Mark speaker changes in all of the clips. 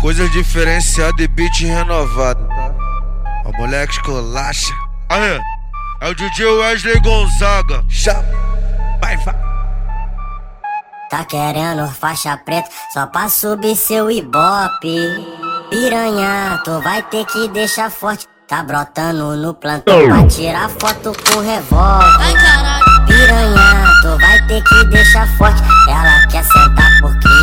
Speaker 1: Coisa diferenciada e beat renovado, tá? O moleque escolacha. Aí, é o DJ Wesley Gonzaga. Chama, vai, vai.
Speaker 2: Tá querendo faixa preta só pra subir seu ibope. Piranha, tu vai ter que deixar forte. Tá brotando no plantão pra tirar foto com revólver. Piranha, tu vai ter que deixar forte. Ela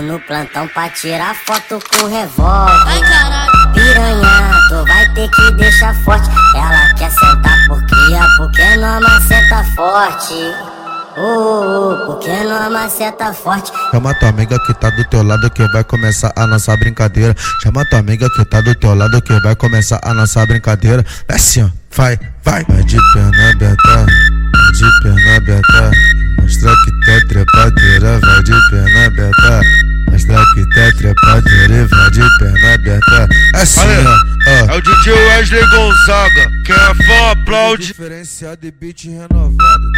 Speaker 2: no plantão pra tirar foto com revólver. Piranha, tu vai ter que deixar forte. Ela quer sentar por cria, porque não maceta forte. Uh, porque não maceta forte.
Speaker 1: Chama tua amiga que tá do teu lado que vai começar a nossa brincadeira. Chama tua amiga que tá do teu lado que vai começar a nossa brincadeira. É assim, ó, vai, vai. Vai de perna aberta, vai de perna aberta. Mostra que tu é trepadeira, vai de perna aberta. Perna aberta. É assim, ó, ó. É o DJ Wesley Gonzaga. Quem é fã aplaude. Diferenciado e beat renovado,